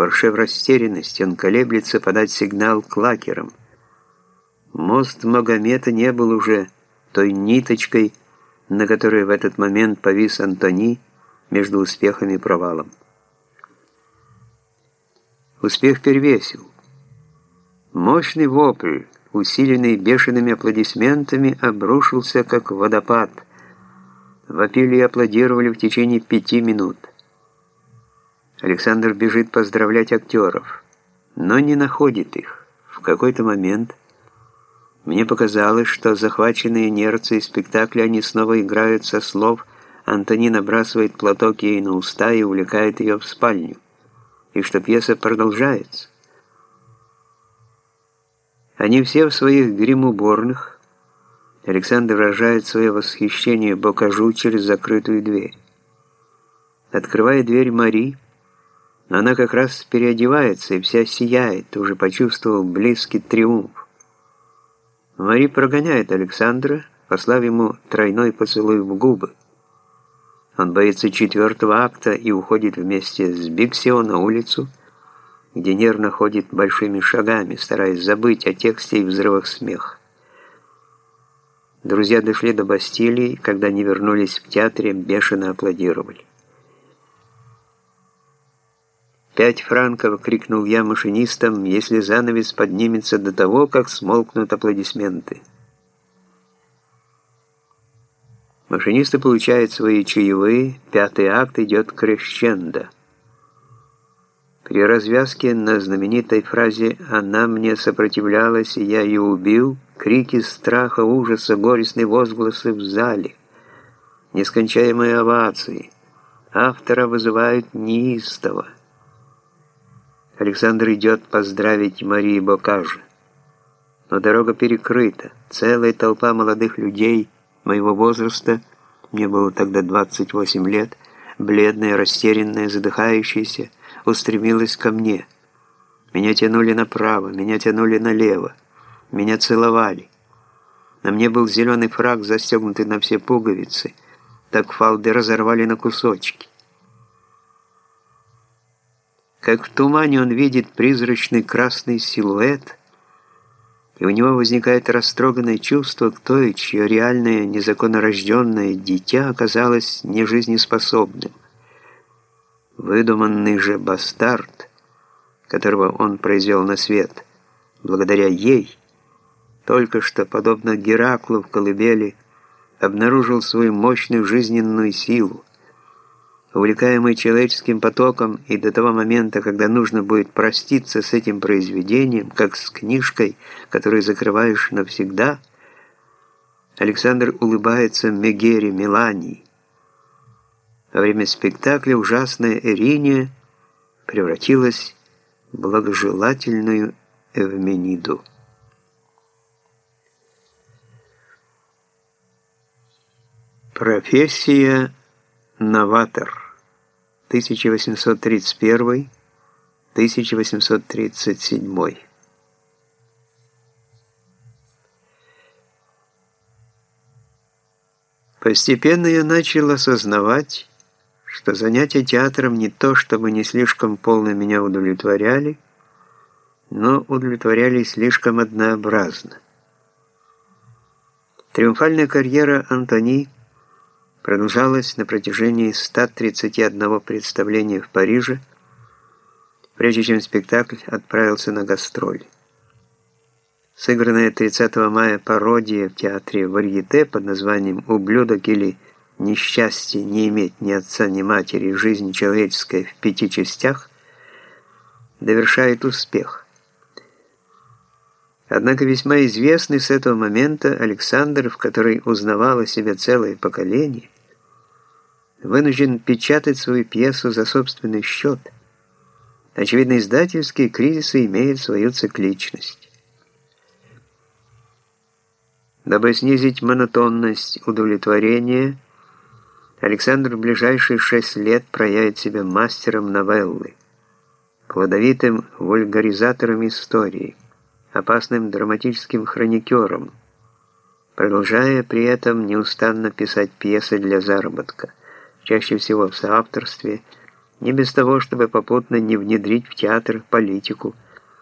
Порше в растерянности, он колеблется подать сигнал клакерам. Мост Магомета не был уже той ниточкой, на которой в этот момент повис Антони между успехом и провалом. Успех перевесил. Мощный вопль, усиленный бешеными аплодисментами, обрушился как водопад. Вопили и аплодировали в течение пяти минут. Александр бежит поздравлять актеров, но не находит их. В какой-то момент мне показалось, что захваченные инерцией спектакля они снова играют со слов Антонин набрасывает платок ей на уста и увлекает ее в спальню, и что пьеса продолжается. Они все в своих гримуборных. Александр выражает свое восхищение Бокажу через закрытую дверь. Открывая дверь Мари, она как раз переодевается и вся сияет, уже почувствовал близкий триумф. Мари прогоняет Александра, послав ему тройной поцелуй в губы. Он боится четвертого акта и уходит вместе с Биксио на улицу, где нервно ходит большими шагами, стараясь забыть о тексте и взрывах смеха. Друзья дошли до Бастилии, когда они вернулись в театре, бешено аплодировали. «Пять франков!» — крикнул я машинистам, если занавес поднимется до того, как смолкнут аплодисменты. Машинисты получают свои чаевые, пятый акт идет крещендо. При развязке на знаменитой фразе «Она мне сопротивлялась, и я ее убил» крики страха, ужаса, горестные возгласы в зале, нескончаемые овации. Автора вызывают неистово. Александр идет поздравить Марии Бокажи. Но дорога перекрыта. Целая толпа молодых людей моего возраста, мне было тогда 28 лет, бледная, растерянная, задыхающаяся, устремилась ко мне. Меня тянули направо, меня тянули налево, меня целовали. На мне был зеленый фраг, застегнутый на все пуговицы, так фалды разорвали на кусочки. Как в тумане он видит призрачный красный силуэт, и у него возникает растроганное чувство к той, чье реальное незаконнорожденное дитя оказалось нежизнеспособным. Выдуманный же бастард, которого он произвел на свет, благодаря ей, только что, подобно Гераклу в колыбели, обнаружил свою мощную жизненную силу, увлекаемый человеческим потоком и до того момента, когда нужно будет проститься с этим произведением, как с книжкой, которую закрываешь навсегда, Александр улыбается Мегере Мелании, во время спектакля ужасная Эриния превратилась в благожелательную Эвмениду. Профессия новатор 1831-1837 Постепенно я начал осознавать, что занятия театром не то, чтобы не слишком полно меня удовлетворяли, но удовлетворяли слишком однообразно. Триумфальная карьера Антони продолжалась на протяжении 131 представления в Париже, прежде чем спектакль отправился на гастроли. Сыгранная 30 мая пародия в театре Варьете под названием «Ублюдок» или несчастье не иметь ни отца, ни матери, жизнь человеческая в пяти частях, довершает успех. Однако весьма известный с этого момента Александр, в который узнавало себя целое поколение, вынужден печатать свою пьесу за собственный счет. Очевидно, издательские кризисы имеют свою цикличность. Дабы снизить монотонность удовлетворения – Александр в ближайшие шесть лет проявит себя мастером новеллы, плодовитым вульгаризатором истории, опасным драматическим хроникером, продолжая при этом неустанно писать пьесы для заработка, чаще всего в соавторстве не без того, чтобы попутно не внедрить в театр политику –